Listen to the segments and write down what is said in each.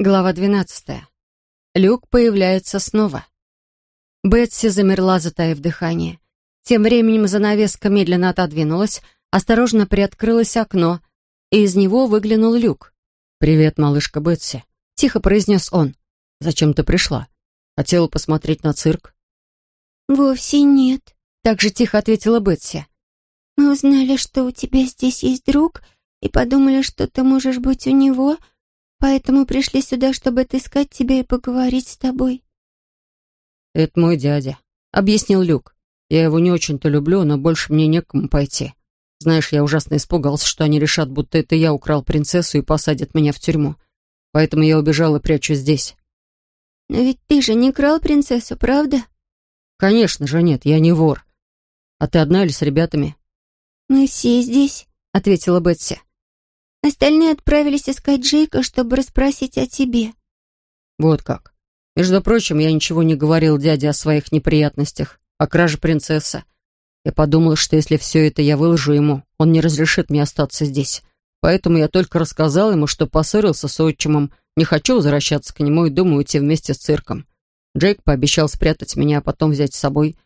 Глава 12. Люк появляется снова. Бетси замерла, затаив дыхание. Тем временем занавеска медленно отодвинулась, осторожно приоткрылось окно, и из него выглянул Люк. «Привет, малышка Бетси», — тихо произнес он. «Зачем ты пришла? Хотела посмотреть на цирк?» «Вовсе нет», — так же тихо ответила Бетси. «Мы узнали, что у тебя здесь есть друг, и подумали, что ты можешь быть у него, — Поэтому пришли сюда, чтобы отыскать тебя и поговорить с тобой». «Это мой дядя», — объяснил Люк. «Я его не очень-то люблю, но больше мне некому пойти. Знаешь, я ужасно испугался, что они решат, будто это я украл принцессу и посадят меня в тюрьму. Поэтому я убежал и прячусь здесь». «Но ведь ты же не крал принцессу, правда?» «Конечно же нет, я не вор. А ты одна или с ребятами?» «Мы все здесь», — ответила Бетси. Остальные отправились искать Джейка, чтобы расспросить о тебе». «Вот как. Между прочим, я ничего не говорил дяде о своих неприятностях, о краже принцессы. Я подумал, что если все это я выложу ему, он не разрешит мне остаться здесь. Поэтому я только рассказал ему, что поссорился с отчимом, не хочу возвращаться к нему и думаю уйти вместе с цирком. Джейк пообещал спрятать меня, а потом взять с собой.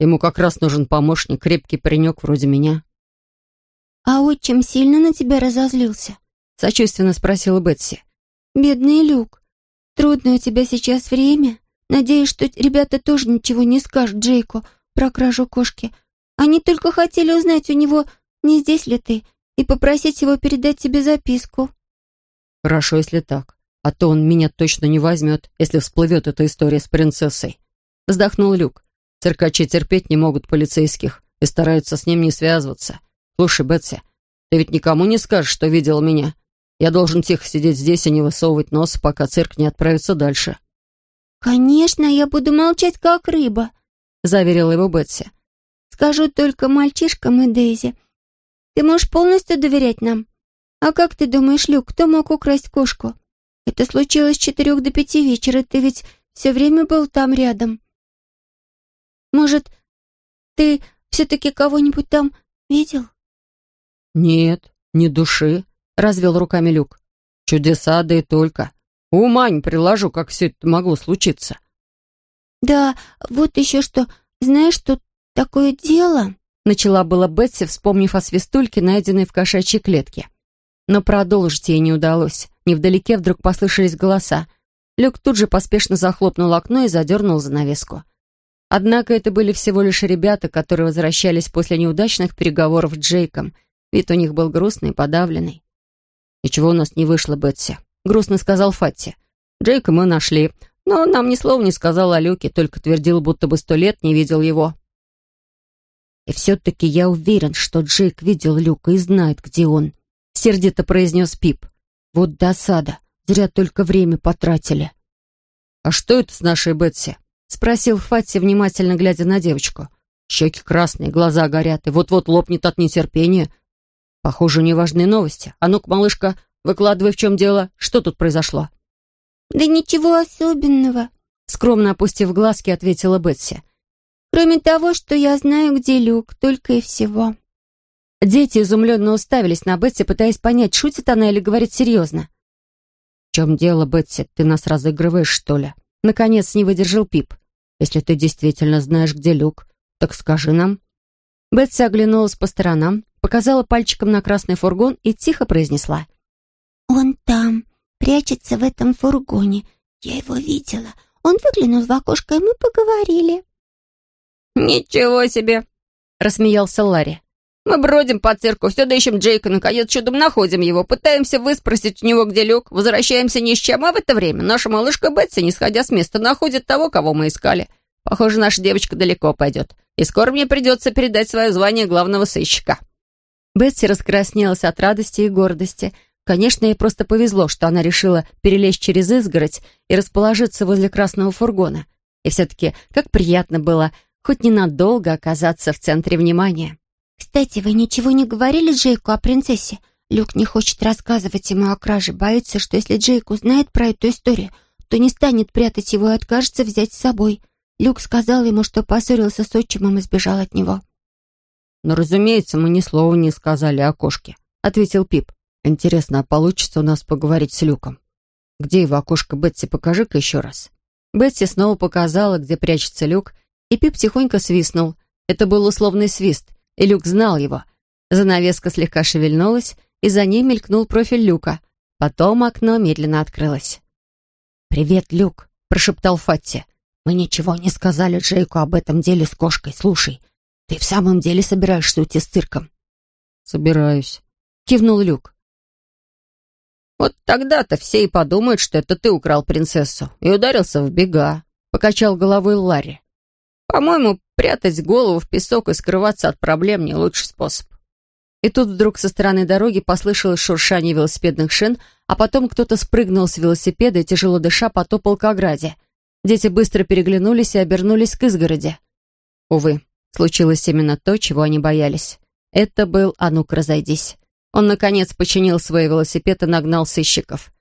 Ему как раз нужен помощник, крепкий паренек вроде меня. «А отчим сильно на тебя разозлился?» — сочувственно спросила Бетси. «Бедный Люк, трудное у тебя сейчас время. Надеюсь, что ребята тоже ничего не скажут Джейку про кражу кошки. Они только хотели узнать у него, не здесь ли ты, и попросить его передать тебе записку». «Хорошо, если так. А то он меня точно не возьмет, если всплывет эта история с принцессой». Вздохнул Люк. Циркачи терпеть не могут полицейских и стараются с ним не связываться. «Слушай, Бетси, ты ведь никому не скажешь, что видел меня. Я должен тихо сидеть здесь и не высовывать нос, пока цирк не отправится дальше». «Конечно, я буду молчать, как рыба», — заверила его Бетси. «Скажу только мальчишкам и Дейзи. Ты можешь полностью доверять нам? А как ты думаешь, Люк, кто мог украсть кошку? Это случилось с четырех до пяти вечера, ты ведь все время был там рядом. Может, ты все-таки кого-нибудь там видел?» «Нет, ни души», — развел руками Люк. «Чудеса, да и только. Ума не приложу, как все это могло случиться». «Да, вот еще что. Знаешь, что такое дело?» Начала была Бетси, вспомнив о свистульке, найденной в кошачьей клетке. Но продолжить ей не удалось. Невдалеке вдруг послышались голоса. Люк тут же поспешно захлопнул окно и задернул занавеску. Однако это были всего лишь ребята, которые возвращались после неудачных переговоров с Джейком — Вид у них был грустный, подавленный. «Ничего у нас не вышло, Бетси», — грустно сказал Фатти. «Джейка мы нашли, но он нам ни слова не сказал о Люке, только твердил, будто бы сто лет не видел его». «И все-таки я уверен, что Джейк видел Люка и знает, где он», — сердито произнес Пип. «Вот досада. Зря только время потратили». «А что это с нашей Бетси?» — спросил Фатти, внимательно глядя на девочку. «Щеки красные, глаза горят, и вот-вот лопнет от нетерпения. Похоже, неважные новости. А ну-ка, малышка, выкладывай, в чем дело. Что тут произошло?» «Да ничего особенного», — скромно опустив глазки, ответила Бетси. «Кроме того, что я знаю, где Люк, только и всего». Дети изумленно уставились на Бетси, пытаясь понять, шутит она или говорит серьезно. «В чем дело, Бетси? Ты нас разыгрываешь, что ли?» Наконец не выдержал Пип. «Если ты действительно знаешь, где Люк, так скажи нам». Бетси оглянулась по сторонам, показала пальчиком на красный фургон и тихо произнесла. «Он там, прячется в этом фургоне. Я его видела. Он выглянул в окошко, и мы поговорили». «Ничего себе!» — рассмеялся Ларри. «Мы бродим по цирку, все ищем Джейка, наконец чудом находим его, пытаемся выспросить у него, где Люк, возвращаемся ни с чем, а в это время наша малышка Бетси, не сходя с места, находит того, кого мы искали. Похоже, наша девочка далеко пойдет, и скоро мне придется передать свое звание главного сыщика». Бетси раскраснелась от радости и гордости. Конечно, ей просто повезло, что она решила перелезть через изгородь и расположиться возле красного фургона. И все-таки как приятно было хоть ненадолго оказаться в центре внимания. «Кстати, вы ничего не говорили Джейку о принцессе? Люк не хочет рассказывать ему о краже, боится, что если Джейк узнает про эту историю, то не станет прятать его и откажется взять с собой. Люк сказал ему, что поссорился с отчимом и сбежал от него». «Но, разумеется, мы ни слова не сказали о кошке», — ответил Пип. «Интересно, а получится у нас поговорить с Люком?» «Где его окошко, Бетси, покажи-ка еще раз». Бетси снова показала, где прячется люк, и Пип тихонько свистнул. Это был условный свист, и Люк знал его. Занавеска слегка шевельнулась, и за ней мелькнул профиль Люка. Потом окно медленно открылось. «Привет, Люк», — прошептал Фатти. «Мы ничего не сказали Джейку об этом деле с кошкой. Слушай, ты в самом деле собираешься уйти с цирком?» «Собираюсь», — кивнул Люк. «Вот тогда-то все и подумают, что это ты украл принцессу и ударился в бега», — покачал головой Ларри. «По-моему, прятать голову в песок и скрываться от проблем не лучший способ». И тут вдруг со стороны дороги послышалось шуршание велосипедных шин, а потом кто-то спрыгнул с велосипеда и, тяжело дыша, потопал к ограде. Дети быстро переглянулись и обернулись к изгороди. Увы, случилось именно то, чего они боялись. Это был «А разойдись». Он, наконец, починил свой велосипед и нагнал сыщиков.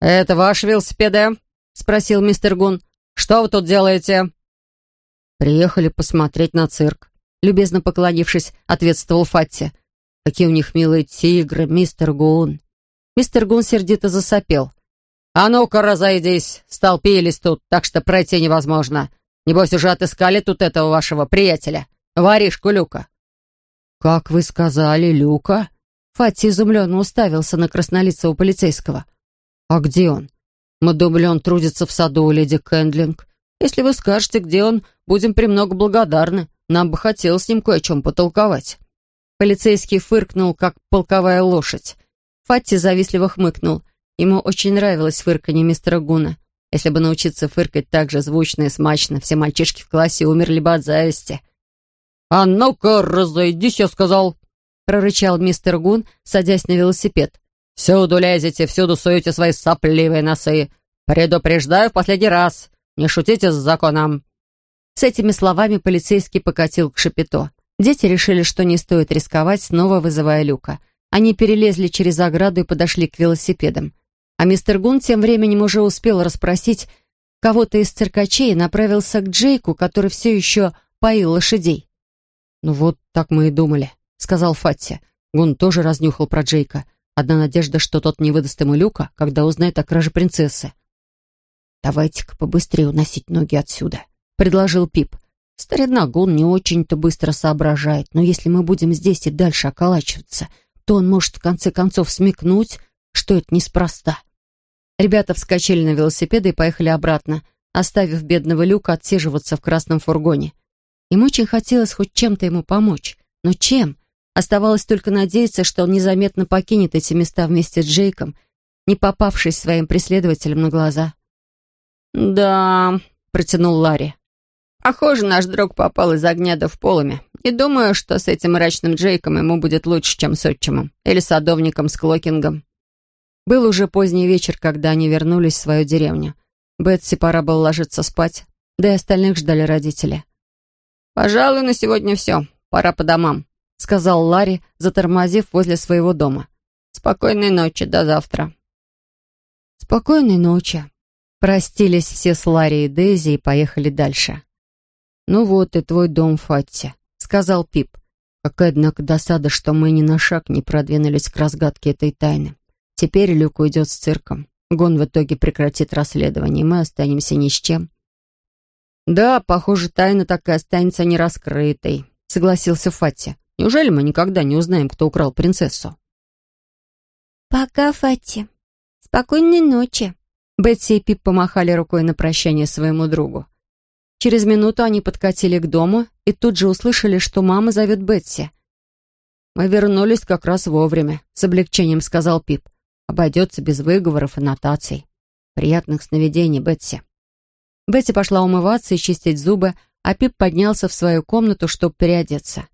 «Это ваши велосипеды?» — спросил мистер Гун. «Что вы тут делаете?» «Приехали посмотреть на цирк», — любезно поклонившись, ответствовал Фатти. «Какие у них милые тигры, мистер Гун». Мистер Гун сердито засопел. «А ну-ка, разойдись! Столпились тут, так что пройти невозможно. Небось, уже отыскали тут этого вашего приятеля, воришку Люка». «Как вы сказали, Люка?» Фати изумленно уставился на краснолицего полицейского. «А где он? Мы думали, он трудится в саду у леди Кэндлинг. Если вы скажете, где он, будем премного благодарны. Нам бы хотелось с ним кое о чем потолковать». Полицейский фыркнул, как полковая лошадь. Фатти завистливо хмыкнул. Ему очень нравилось фырканье мистера Гуна. Если бы научиться фыркать так же звучно и смачно, все мальчишки в классе умерли бы от зависти. «А ну-ка, разойдись, я сказал!» — прорычал мистер Гун, садясь на велосипед. «Всюду лезете, всюду суете свои сопливые носы. Предупреждаю в последний раз. Не шутите с законом». С этими словами полицейский покатил к шапито. Дети решили, что не стоит рисковать, снова вызывая Люка. Они перелезли через ограду и подошли к велосипедам. А мистер Гун тем временем уже успел расспросить кого-то из циркачей и направился к Джейку, который все еще поил лошадей. «Ну вот, так мы и думали», — сказал Фатти. Гун тоже разнюхал про Джейка. Одна надежда, что тот не выдаст ему люка, когда узнает о краже принцессы. «Давайте-ка побыстрее уносить ноги отсюда», — предложил Пип. «Старина Гун не очень-то быстро соображает, но если мы будем здесь и дальше околачиваться, то он может в конце концов смекнуть, что это неспроста». Ребята вскочили на велосипеды и поехали обратно, оставив бедного Люка отсиживаться в красном фургоне. Им очень хотелось хоть чем-то ему помочь. Но чем? Оставалось только надеяться, что он незаметно покинет эти места вместе с Джейком, не попавшись своим преследователям на глаза. «Да», — протянул Ларри. «Похоже, наш друг попал из огня до в полыми. И думаю, что с этим мрачным Джейком ему будет лучше, чем с отчимом. Или садовником с Клокингом». Был уже поздний вечер, когда они вернулись в свою деревню. Бетси пора было ложиться спать, да и остальных ждали родители. «Пожалуй, на сегодня все пора по домам», — сказал Ларри, затормозив возле своего дома. «Спокойной ночи, до завтра». «Спокойной ночи». Простились все с Ларри и Дейзи и поехали дальше. «Ну вот и твой дом, Фатти», — сказал Пип. «Какая, однако, досада, что мы ни на шаг не продвинулись к разгадке этой тайны. Теперь Люк уйдет с цирком. Гон в итоге прекратит расследование, и мы останемся ни с чем». «Да, похоже, тайна так и останется нераскрытой», — согласился Фатти. «Неужели мы никогда не узнаем, кто украл принцессу?» «Пока, Фатти. Спокойной ночи». Бетси и Пип помахали рукой на прощание своему другу. Через минуту они подкатили к дому и тут же услышали, что мама зовет Бетси. «Мы вернулись как раз вовремя», — с облегчением сказал Пип. «Обойдется без выговоров и нотаций. Приятных сновидений, Бетси». Бетси пошла умываться и чистить зубы, а Пип поднялся в свою комнату, чтобы переодеться.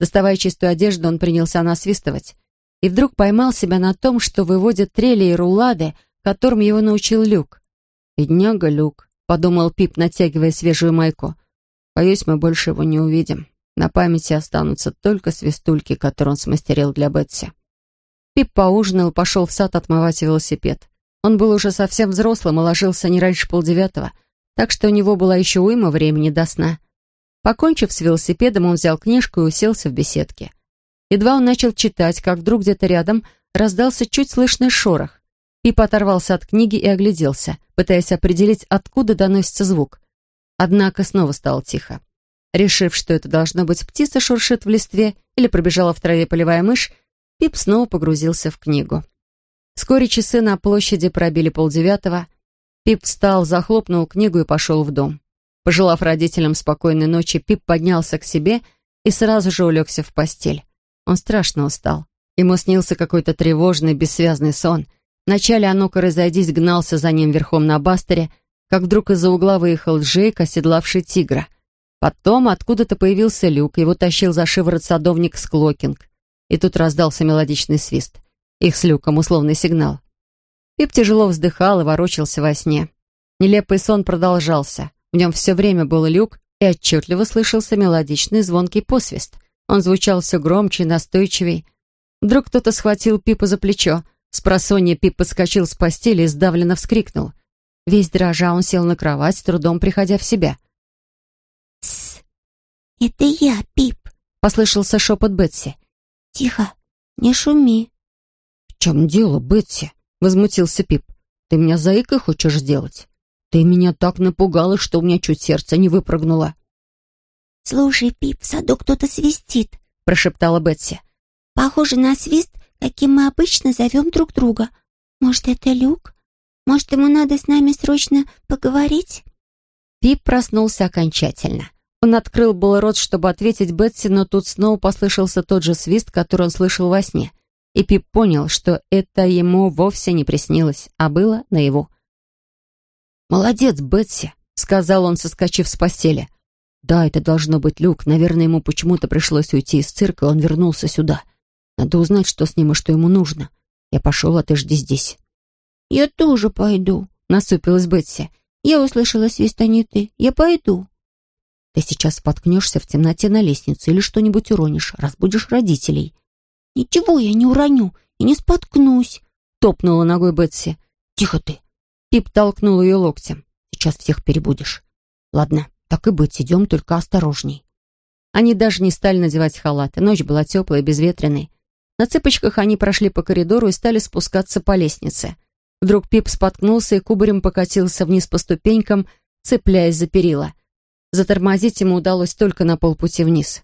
Доставая чистую одежду, он принялся насвистывать. И вдруг поймал себя на том, что выводит трели и рулады, которым его научил Люк. «Бедняга Люк», — подумал Пип, натягивая свежую майку. «Боюсь, мы больше его не увидим. На памяти останутся только свистульки, которые он смастерил для Бетси». Пип поужинал, пошел в сад отмывать велосипед. Он был уже совсем взрослым и ложился не раньше полдевятого — так что у него была еще уйма времени до сна. Покончив с велосипедом, он взял книжку и уселся в беседке. Едва он начал читать, как вдруг где-то рядом раздался чуть слышный шорох. Пип оторвался от книги и огляделся, пытаясь определить, откуда доносится звук. Однако снова стало тихо. Решив, что это должно быть птица шуршит в листве или пробежала в траве полевая мышь, Пип снова погрузился в книгу. Вскоре часы на площади пробили полдевятого. Пип встал, захлопнул книгу и пошел в дом. Пожелав родителям спокойной ночи, Пип поднялся к себе и сразу же улегся в постель. Он страшно устал. Ему снился какой-то тревожный, бессвязный сон. Вначале а ну-ка разойдись гнался за ним верхом на бастере, как вдруг из-за угла выехал Джейк, оседлавший тигра. Потом откуда-то появился люк, его тащил за шиворот садовник Склокинг. И тут раздался мелодичный свист. Их с люком условный сигнал. Пип тяжело вздыхал и ворочался во сне. Нелепый сон продолжался. В нем все время был люк, и отчетливо слышался мелодичный звонкий посвист. Он звучал все громче и настойчивей. Вдруг кто-то схватил Пипа за плечо. С просонья Пип подскочил с постели и сдавленно вскрикнул. Весь дрожа он сел на кровать, с трудом приходя в себя. «Тссс! Это я, Пип!» — послышался шепот Бетси. «Тихо, не шуми!» «В чем дело, Бетси?» — возмутился Пип. «Ты меня заикой хочешь сделать? Ты меня так напугала, что у меня чуть сердце не выпрыгнуло». «Слушай, Пип, в саду кто-то свистит», — прошептала Бетси. «Похоже на свист, каким мы обычно зовем друг друга. Может, это Люк? Может, ему надо с нами срочно поговорить?» Пип проснулся окончательно. Он открыл был рот, чтобы ответить Бетси, но тут снова послышался тот же свист, который он слышал во сне. И Пип понял, что это ему вовсе не приснилось, а было наяву. «Молодец, Бетси», — сказал он, соскочив с постели. «Да, это должно быть Люк. Наверное, ему почему-то пришлось уйти из цирка, и он вернулся сюда. Надо узнать, что с ним и что ему нужно. Я пошел, а ты жди здесь». «Я тоже пойду», — насупилась Бетси. «Я услышала свист Аниты. Я пойду». «Ты сейчас споткнешься в темноте на лестнице или что-нибудь уронишь, разбудишь родителей». «Ничего я не уроню и не споткнусь», — топнула ногой Бетси. «Тихо ты!» Пип толкнул ее локтем. «Сейчас всех перебудешь». «Ладно, так и быть, идем только осторожней». Они даже не стали надевать халаты. Ночь была теплая и безветренной. На цыпочках они прошли по коридору и стали спускаться по лестнице. Вдруг Пип споткнулся и кубарем покатился вниз по ступенькам, цепляясь за перила. Затормозить ему удалось только на полпути вниз.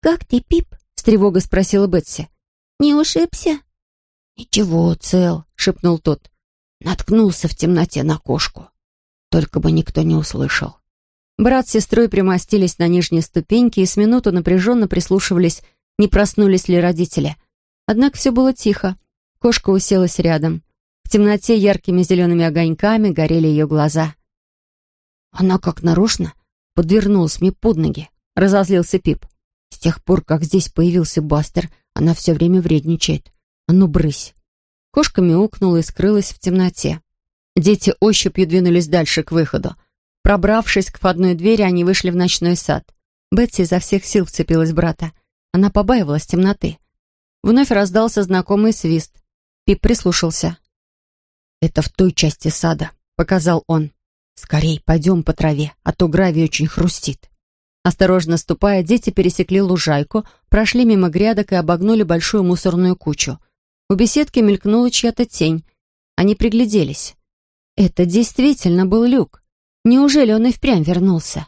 «Как ты, Пип?» — с тревогой спросила Бетси. «Не ушибся?» «Ничего, цел», — шепнул тот. Наткнулся в темноте на кошку. Только бы никто не услышал. Брат с сестрой примостились на нижней ступеньке и с минуту напряженно прислушивались, не проснулись ли родители. Однако все было тихо. Кошка уселась рядом. В темноте яркими зелеными огоньками горели ее глаза. Она как нарочно подвернулась мне под ноги, разозлился Пип. С тех пор, как здесь появился Бастер, она все время вредничает. А ну, брысь. Кошка мяукнула и скрылась в темноте. Дети ощупью двинулись дальше к выходу. Пробравшись к входной двери, они вышли в ночной сад. Бетси изо всех сил вцепилась брата. Она побаивалась темноты. Вновь раздался знакомый свист. Пип прислушался. «Это в той части сада», — показал он. «Скорей, пойдем по траве, а то гравий очень хрустит». Осторожно ступая, дети пересекли лужайку, прошли мимо грядок и обогнули большую мусорную кучу. У беседки мелькнула чья-то тень. Они пригляделись. Это действительно был люк. Неужели он и впрямь вернулся?